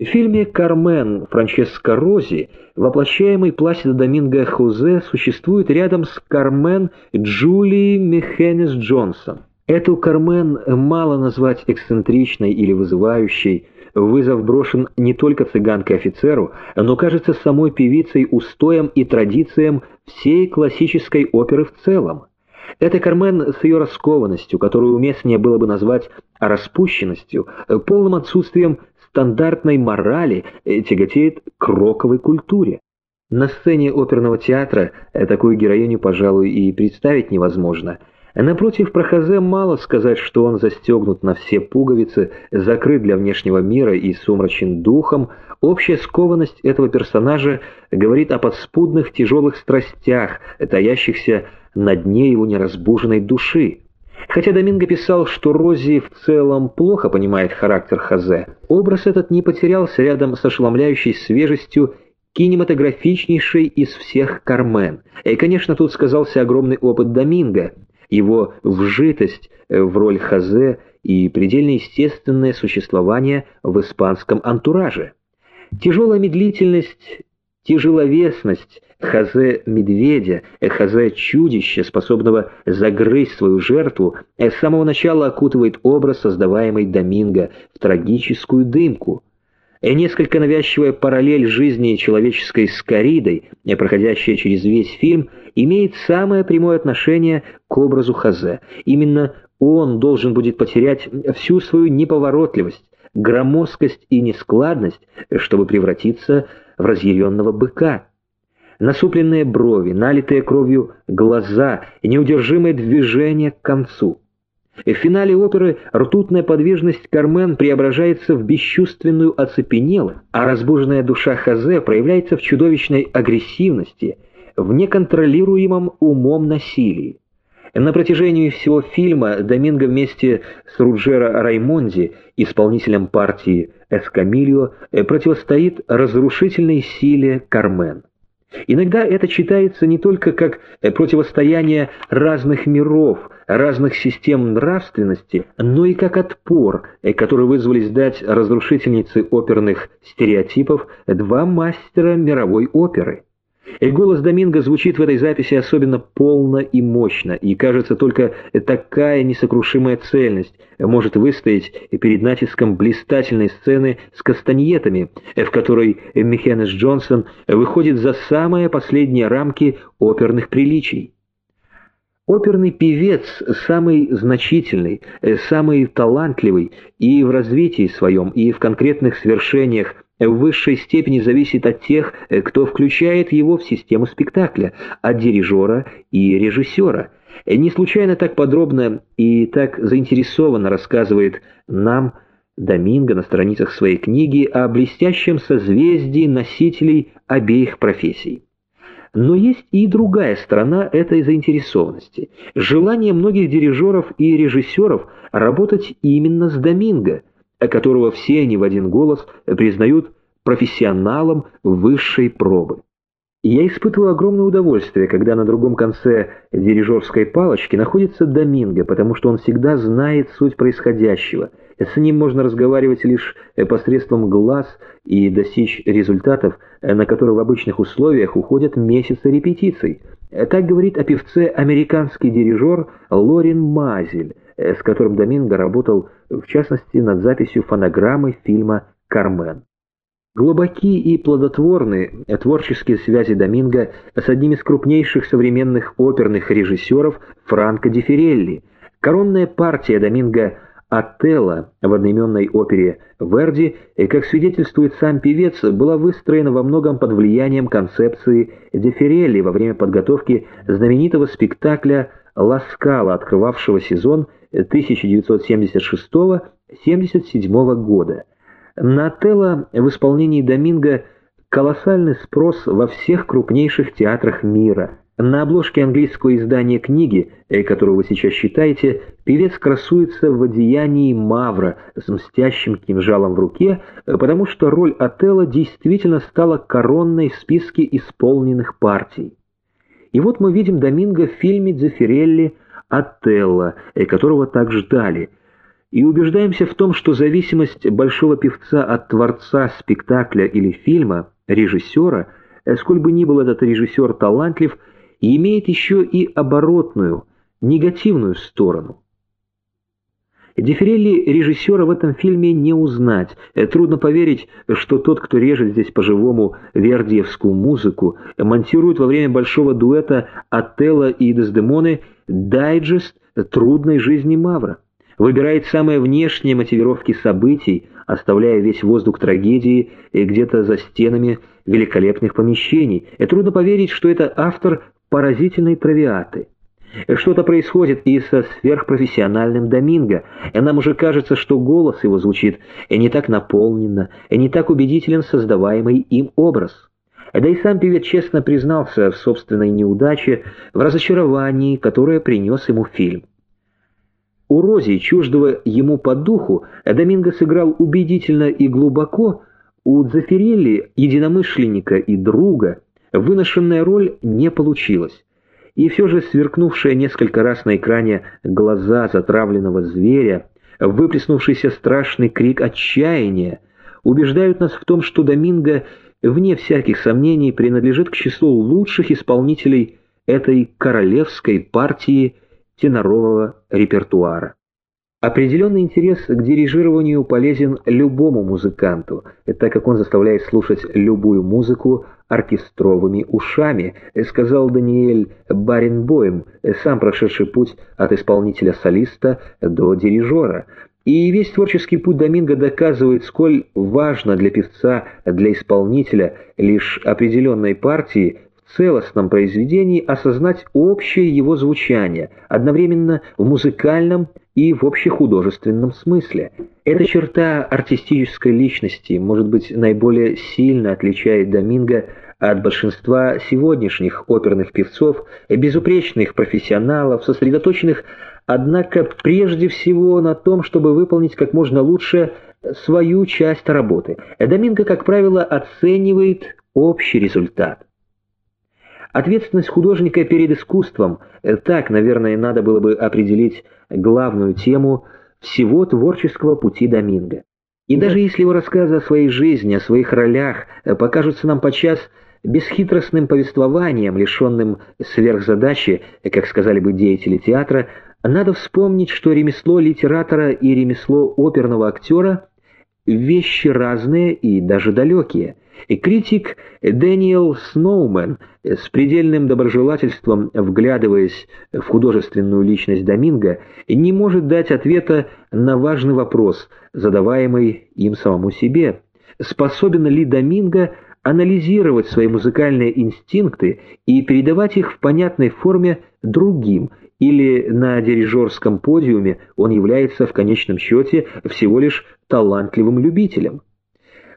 В фильме «Кармен» Франческо Рози воплощаемый Пласидо Доминго Хузе существует рядом с Кармен Джулии Мехенес Джонсон. Эту Кармен мало назвать эксцентричной или вызывающей, вызов брошен не только цыганке-офицеру, но, кажется, самой певицей устоям и традициям всей классической оперы в целом. Это Кармен с ее раскованностью, которую уместнее было бы назвать распущенностью, полным отсутствием стандартной морали тяготеет к роковой культуре. На сцене оперного театра такую героиню, пожалуй, и представить невозможно. Напротив, про Хазе мало сказать, что он застегнут на все пуговицы, закрыт для внешнего мира и сумрачен духом. Общая скованность этого персонажа говорит о подспудных тяжелых страстях, таящихся на дне его неразбуженной души. Хотя Доминго писал, что Рози в целом плохо понимает характер Хазе, образ этот не потерялся рядом с ошеломляющей свежестью кинематографичнейшей из всех Кармен. И, конечно, тут сказался огромный опыт Доминго, его вжитость в роль Хазе и предельно естественное существование в испанском антураже. Тяжелая медлительность Тяжеловесность хазе-медведя, хазе-чудища, способного загрызть свою жертву, с самого начала окутывает образ, создаваемый Доминго, в трагическую дымку. И несколько навязчивая параллель жизни человеческой с коридой, проходящая через весь фильм, имеет самое прямое отношение к образу Хазе. Именно он должен будет потерять всю свою неповоротливость, громоздкость и нескладность, чтобы превратиться в разъяренного быка. Насупленные брови, налитые кровью глаза неудержимое движение к концу. В финале оперы ртутная подвижность Кармен преображается в бесчувственную оцепенелость, а разбуженная душа Хазе проявляется в чудовищной агрессивности, в неконтролируемом умом насилии. На протяжении всего фильма Доминго вместе с Руджеро Раймонди, исполнителем партии Эскамильо, э, противостоит разрушительной силе Кармен. Иногда это читается не только как э, противостояние разных миров, разных систем нравственности, но и как отпор, э, который вызвались дать разрушительнице оперных стереотипов два мастера мировой оперы. И голос Доминго звучит в этой записи особенно полно и мощно, и кажется, только такая несокрушимая цельность может выстоять перед натиском блистательной сцены с кастаньетами, в которой Мехенес Джонсон выходит за самые последние рамки оперных приличий. Оперный певец самый значительный, самый талантливый и в развитии своем, и в конкретных свершениях в высшей степени зависит от тех, э, кто включает его в систему спектакля, от дирижера и режиссера. Э, не случайно так подробно и так заинтересованно рассказывает нам Доминго на страницах своей книги о блестящем созвездии носителей обеих профессий. Но есть и другая сторона этой заинтересованности – желание многих дирижеров и режиссеров работать именно с Доминго – которого все они в один голос признают профессионалом высшей пробы. я испытываю огромное удовольствие, когда на другом конце дирижерской палочки находится Доминго, потому что он всегда знает суть происходящего. С ним можно разговаривать лишь посредством глаз и достичь результатов, на которые в обычных условиях уходят месяцы репетиций. Так говорит о певце американский дирижер Лорин Мазель, с которым Доминго работал, в частности, над записью фонограммы фильма «Кармен». Глубоки и плодотворны творческие связи Доминго с одним из крупнейших современных оперных режиссеров Франко Дифирелли. Коронная партия Доминго «Отелло» в одноименной опере Верди, как свидетельствует сам певец, была выстроена во многом под влиянием концепции Дифирелли во время подготовки знаменитого спектакля Ласкала, открывавшего сезон 1976-77 года. На Отелло в исполнении Доминго колоссальный спрос во всех крупнейших театрах мира. На обложке английского издания книги, э, которую вы сейчас читаете, певец красуется в одеянии Мавра с мстящим кинжалом в руке, э, потому что роль Отелло действительно стала коронной в списке исполненных партий. И вот мы видим Доминго в фильме Дзефирелли «Отелло», которого так ждали. и убеждаемся в том, что зависимость большого певца от творца спектакля или фильма, режиссера, сколь бы ни был этот режиссер талантлив, имеет еще и оборотную, негативную сторону. Дифферелли режиссера в этом фильме не узнать. Трудно поверить, что тот, кто режет здесь по-живому вердиевскую музыку, монтирует во время большого дуэта Отелло и Дездемоны дайджест трудной жизни Мавра выбирает самые внешние мотивировки событий, оставляя весь воздух трагедии где-то за стенами великолепных помещений. И трудно поверить, что это автор поразительной травиаты. Что-то происходит и со сверхпрофессиональным Доминго, и нам уже кажется, что голос его звучит не так наполненно, не так убедителен создаваемый им образ. Да и сам певец честно признался в собственной неудаче, в разочаровании, которое принес ему фильм. У Рози, чуждого ему по духу, Доминго сыграл убедительно и глубоко, у Дзефирелли, единомышленника и друга, выношенная роль не получилась. И все же сверкнувшие несколько раз на экране глаза затравленного зверя, выплеснувшийся страшный крик отчаяния, убеждают нас в том, что Доминго, вне всяких сомнений, принадлежит к числу лучших исполнителей этой королевской партии тенорового репертуара. Определенный интерес к дирижированию полезен любому музыканту, так как он заставляет слушать любую музыку оркестровыми ушами, сказал Даниэль Баренбоем, сам прошедший путь от исполнителя-солиста до дирижера. И весь творческий путь Доминго доказывает, сколь важно для певца, для исполнителя лишь определенной партии целостном произведении осознать общее его звучание, одновременно в музыкальном и в общехудожественном смысле. Эта черта артистической личности, может быть, наиболее сильно отличает Доминго от большинства сегодняшних оперных певцов, безупречных профессионалов, сосредоточенных, однако, прежде всего на том, чтобы выполнить как можно лучше свою часть работы. Доминго, как правило, оценивает общий результат. Ответственность художника перед искусством – так, наверное, надо было бы определить главную тему всего творческого пути Доминго. И даже если его рассказы о своей жизни, о своих ролях покажутся нам подчас бесхитростным повествованием, лишенным сверхзадачи, как сказали бы деятели театра, надо вспомнить, что ремесло литератора и ремесло оперного актера – вещи разные и даже далекие – и критик Дэниел Сноумен с предельным доброжелательством, вглядываясь в художественную личность Доминго, не может дать ответа на важный вопрос, задаваемый им самому себе. Способен ли Доминго анализировать свои музыкальные инстинкты и передавать их в понятной форме другим, или на дирижерском подиуме он является в конечном счете всего лишь талантливым любителем?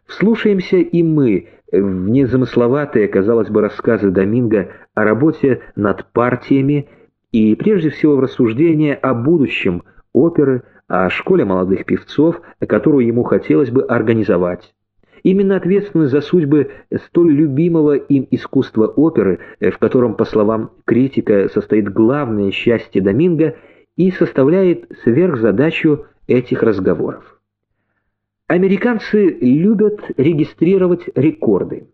Вслушаемся и мы в незамысловатые, казалось бы, рассказы Доминго о работе над партиями и прежде всего в рассуждения о будущем оперы, о школе молодых певцов, которую ему хотелось бы организовать. Именно ответственность за судьбы столь любимого им искусства оперы, в котором, по словам критика, состоит главное счастье Доминго, и составляет сверхзадачу этих разговоров. Американцы любят регистрировать рекорды.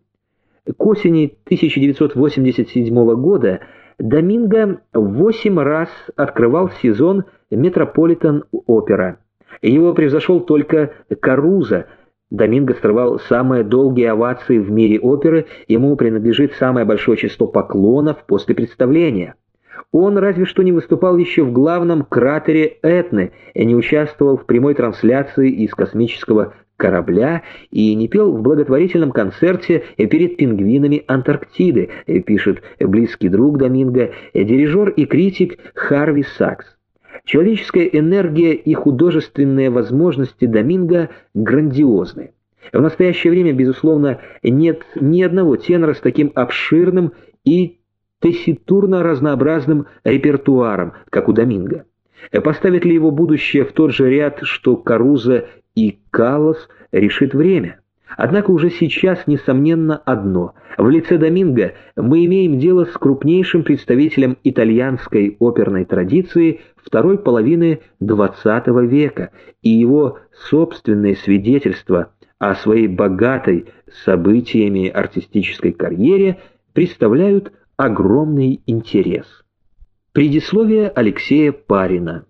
К осени 1987 года Доминго восемь раз открывал сезон Метрополитен-опера. Его превзошел только Каруза. Доминго срывал самые долгие овации в мире оперы, ему принадлежит самое большое число поклонов после представления. Он разве что не выступал еще в главном кратере Этны, и не участвовал в прямой трансляции из космического корабля и не пел в благотворительном концерте перед пингвинами Антарктиды, пишет близкий друг Доминго, дирижер и критик Харви Сакс. Человеческая энергия и художественные возможности Доминго грандиозны. В настоящее время, безусловно, нет ни одного тенора с таким обширным и тесситурно разнообразным репертуаром, как у Доминго. Поставит ли его будущее в тот же ряд, что Каруза и Каллас, решит время. Однако уже сейчас несомненно одно. В лице Доминго мы имеем дело с крупнейшим представителем итальянской оперной традиции второй половины XX века, и его собственные свидетельства о своей богатой событиями артистической карьере представляют огромный интерес. Предисловие Алексея Парина